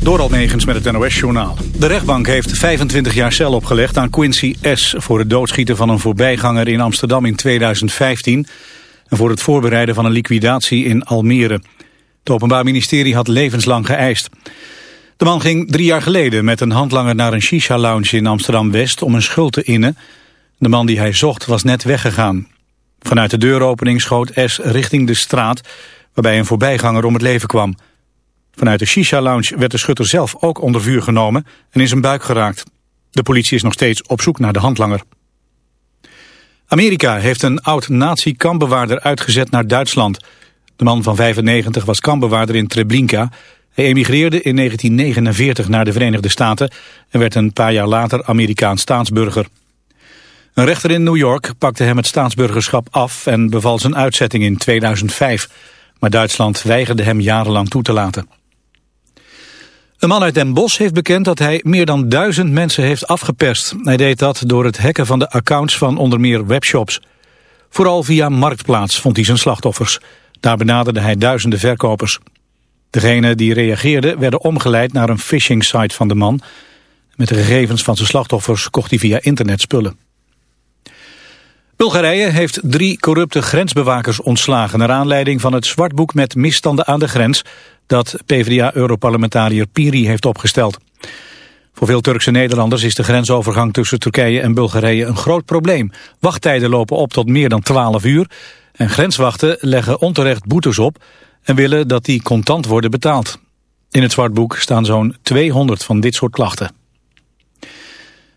Door Almegens met het NOS-journaal. De rechtbank heeft 25 jaar cel opgelegd aan Quincy S. voor het doodschieten van een voorbijganger in Amsterdam in 2015... en voor het voorbereiden van een liquidatie in Almere. Het Openbaar Ministerie had levenslang geëist. De man ging drie jaar geleden met een handlanger naar een shisha-lounge in Amsterdam-West... om een schuld te innen. De man die hij zocht was net weggegaan. Vanuit de deuropening schoot S. richting de straat... waarbij een voorbijganger om het leven kwam... Vanuit de Shisha-lounge werd de schutter zelf ook onder vuur genomen en in zijn buik geraakt. De politie is nog steeds op zoek naar de handlanger. Amerika heeft een oud-nazi-kambewaarder uitgezet naar Duitsland. De man van 95 was kambewaarder in Treblinka. Hij emigreerde in 1949 naar de Verenigde Staten... en werd een paar jaar later Amerikaans staatsburger. Een rechter in New York pakte hem het staatsburgerschap af... en beval zijn uitzetting in 2005. Maar Duitsland weigerde hem jarenlang toe te laten. Een man uit Den Bosch heeft bekend dat hij meer dan duizend mensen heeft afgeperst. Hij deed dat door het hacken van de accounts van onder meer webshops. Vooral via Marktplaats vond hij zijn slachtoffers. Daar benaderde hij duizenden verkopers. Degenen die reageerden werden omgeleid naar een phishing site van de man. Met de gegevens van zijn slachtoffers kocht hij via internet spullen. Bulgarije heeft drie corrupte grensbewakers ontslagen... naar aanleiding van het zwartboek met misstanden aan de grens... dat PvdA-europarlementariër Piri heeft opgesteld. Voor veel Turkse Nederlanders is de grensovergang tussen Turkije en Bulgarije een groot probleem. Wachttijden lopen op tot meer dan 12 uur... en grenswachten leggen onterecht boetes op... en willen dat die contant worden betaald. In het zwartboek staan zo'n 200 van dit soort klachten.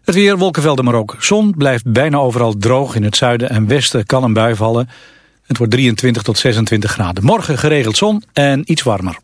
Het weer, wolkenvelden maar ook zon, blijft bijna overal droog. In het zuiden en westen kan een bui vallen. Het wordt 23 tot 26 graden. Morgen geregeld zon en iets warmer.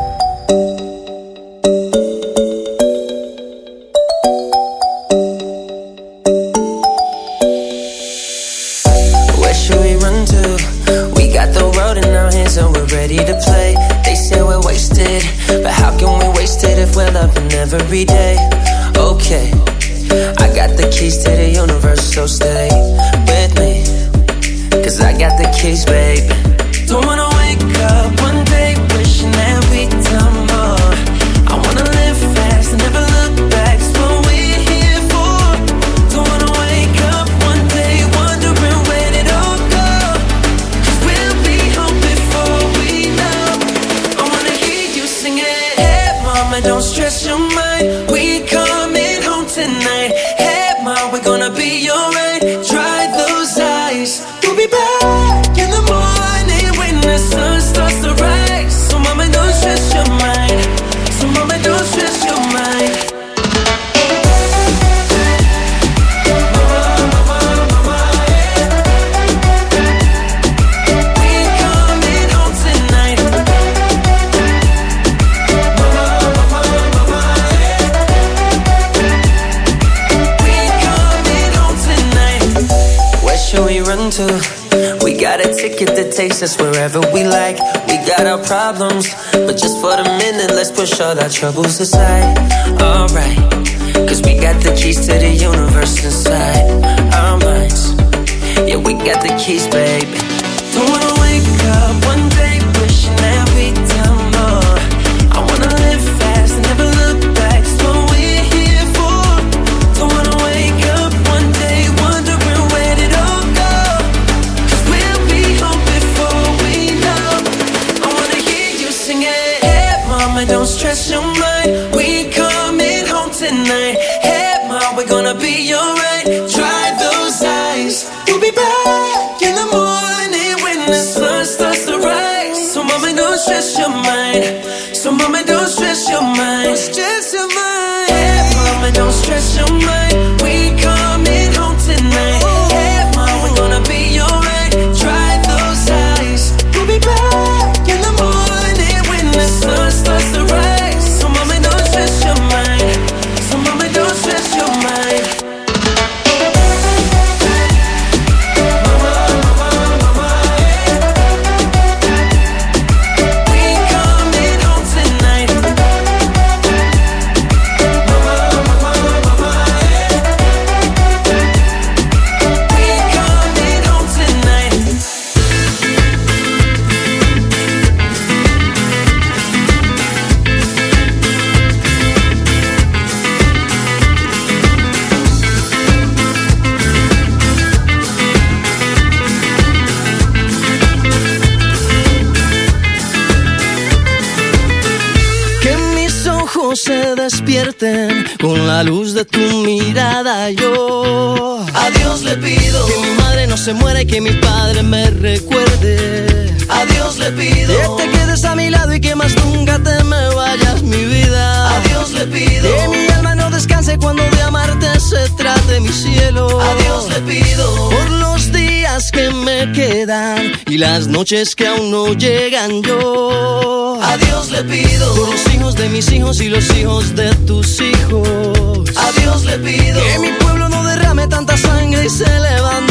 the keys to the universe inside our minds. Yeah, we got the keys, baby. Don't wanna wake up one day. Se muera y que mi padre me recuerde. A Dios le pido que te quedes a mi lado y que más nunca te me vayas, mi vida. A Dios le pido que mi alma no descanse cuando de amarte se trate mi cielo. A Dios le pido por los días que me quedan y las noches que aún no llegan yo. A Dios le pido por los hijos de mis hijos y los hijos de tus hijos. A Dios le pido que mi pueblo no derrame tanta sangre y se levante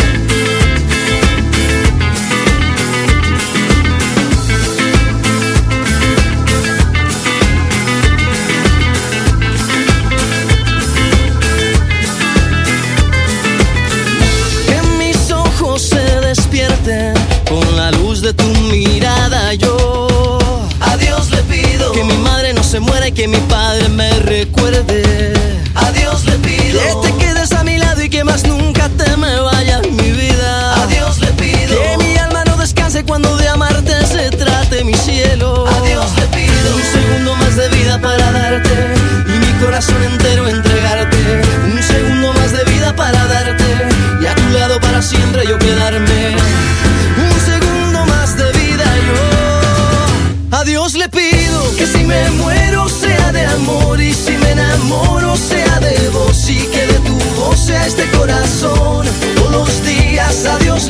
Que mi padre me recuerde. A Dios le pido que te quedes a mi lado y que más nunca te me vayas, mi vida. A Dios le pido que mi alma no descanse cuando de amarte se trate mi cielo. A Dios le pido un segundo más de vida para darte y mi corazón entero entregarte.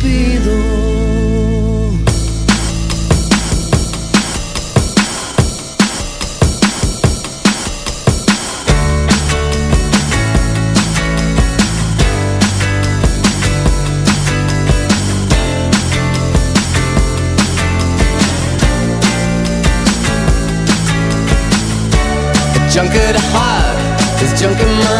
Dios le pido. Junk at heart, there's junk in my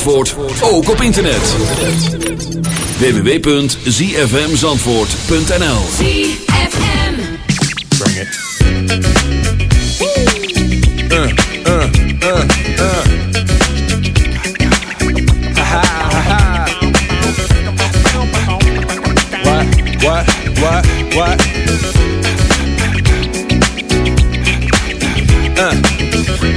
Zandvoort ook op internet. www.zfmzandvoort.nl ZFM Bring it. Uh, uh, uh, uh. what, what, what?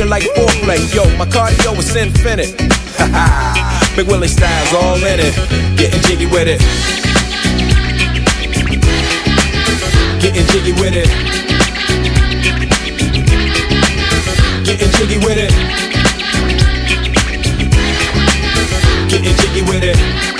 feel like foreplay. Yo, my cardio is infinite. Ha ha. Big Willie style's all in it. Getting jiggy with it. Getting jiggy with it. Getting jiggy with it. Getting jiggy with it.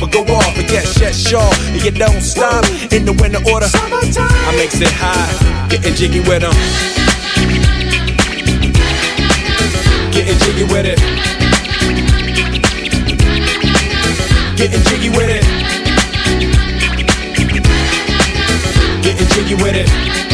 but go off. And get shut shaw, and you don't stop in the winter order. I makes it high, getting jiggy with them. Getting jiggy with it. Getting jiggy with it. Getting jiggy with it.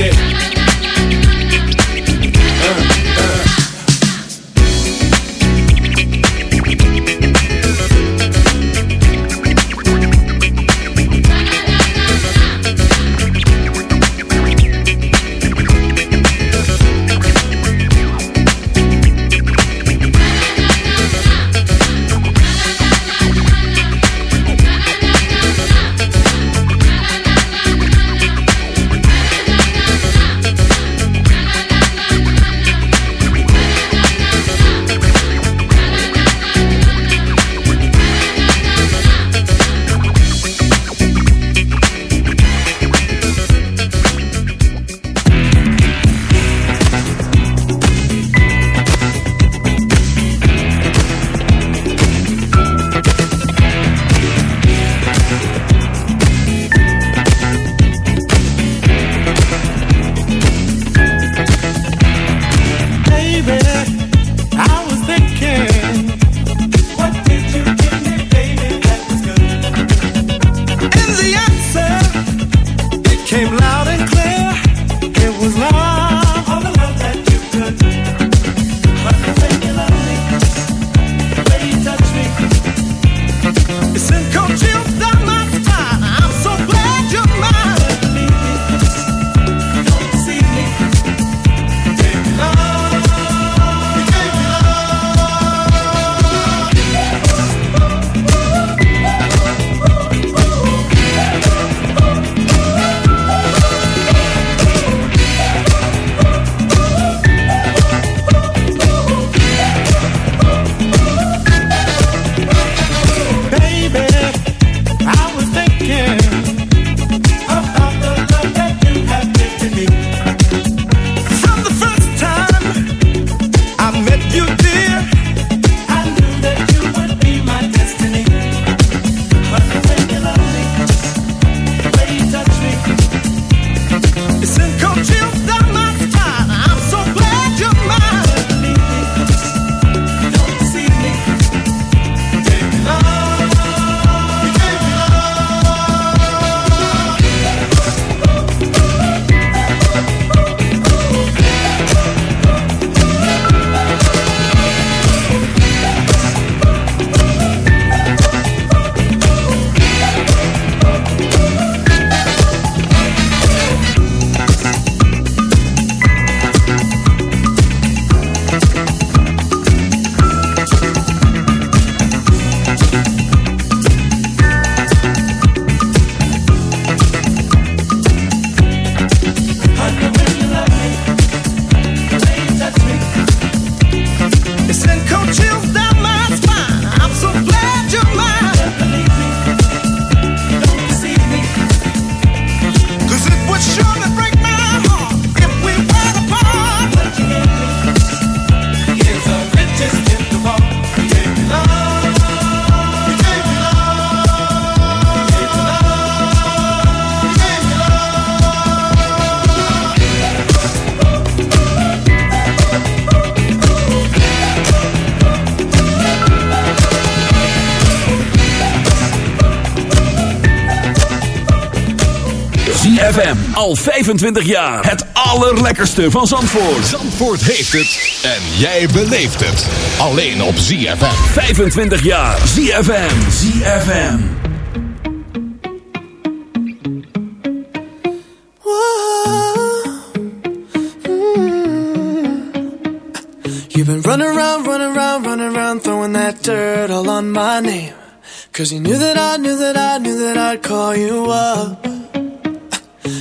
it. Al 25 jaar. Het allerlekkerste van Zandvoort. Zandvoort heeft het. En jij beleeft het. Alleen op ZFM. 25 jaar. ZFM. ZFM. Whoa. You've been running around, running around, running around. Throwing that dirt all on my name. Cause you knew that I, knew that I, knew that I'd call you up.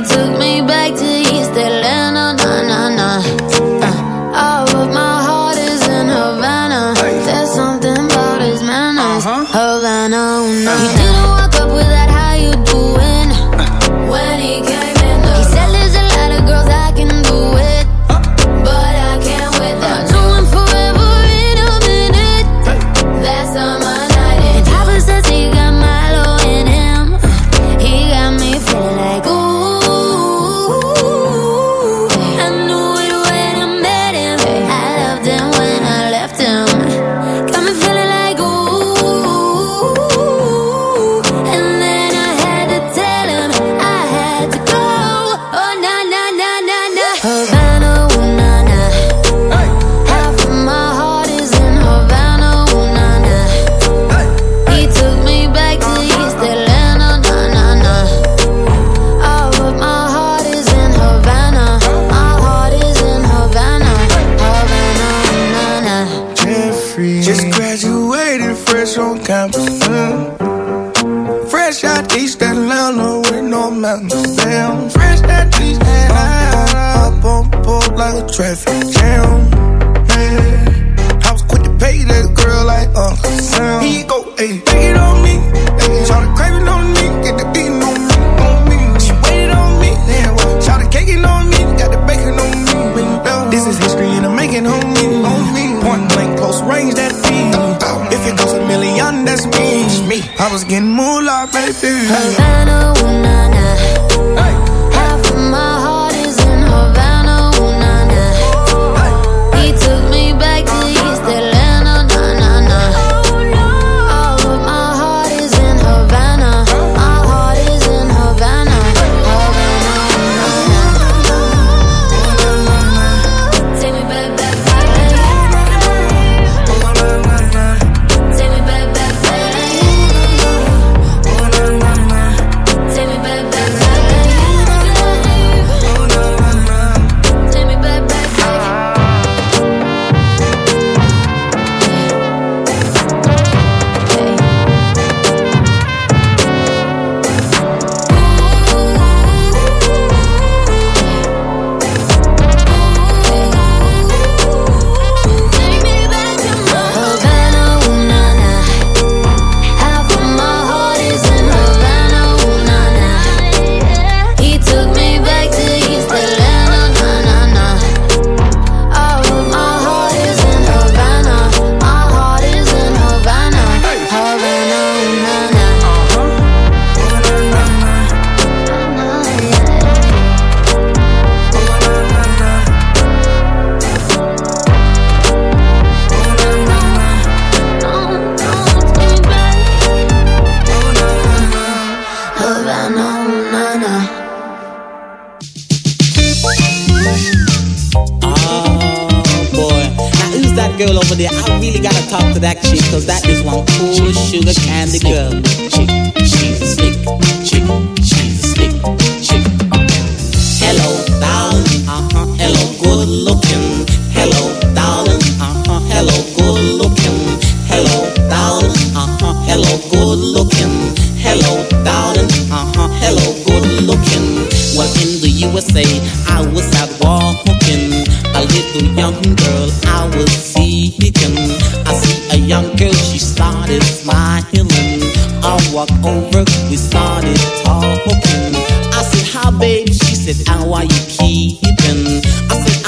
took me back to USA. I was out walking, a little young girl I was seeking. I see a young girl, she started smiling. I walked over, we started talking. I said, hi babe, she said, how are you keeping? I said,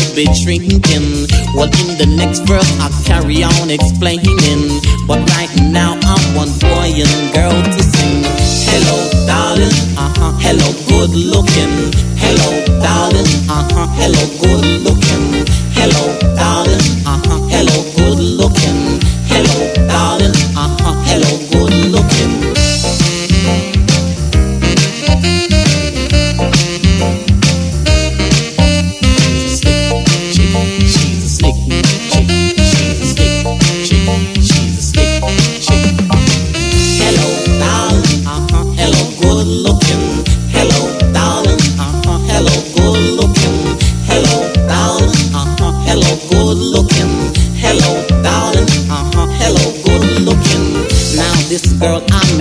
should be drinking. Well, in the next verse, I'll carry on explaining. But right now, I want boy and girl to sing. Hello, darling. Uh huh. Hello, good looking. Hello, darling. Uh huh. Hello, good looking. Hello, darling. Uh huh. Hello.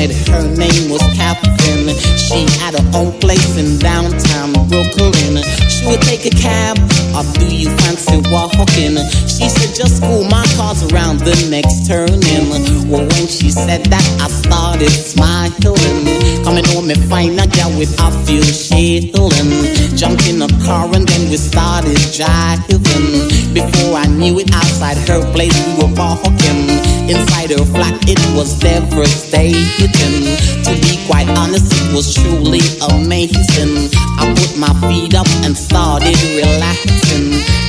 Her name was Catherine. She had her own place in downtown Brooklyn. She would take a cab, or do you fancy walking? She's just cool my cars around the next turning. Well, when she said that, I started smiling. Coming home and find a girl with a few shilling. Jumped in a car and then we started driving. Before I knew it, outside her place we were walking. Inside her flat, it was devastating. To be quite honest, it was truly amazing. I put my feet up and started relaxing.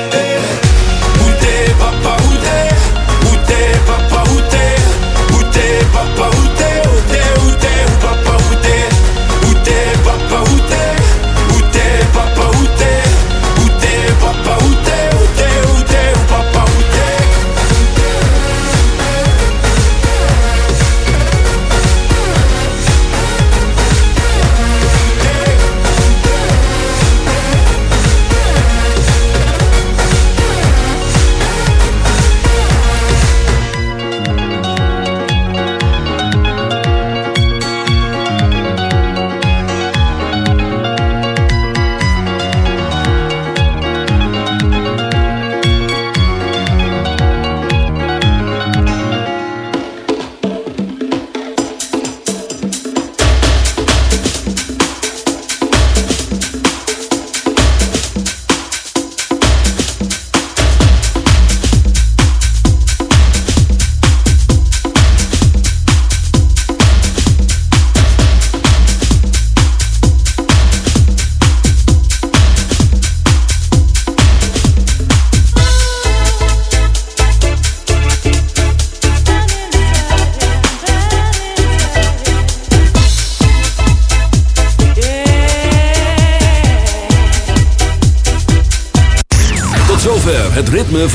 Papa, où t'es? Où t'es papa, où t'es? Où t'es papa, Où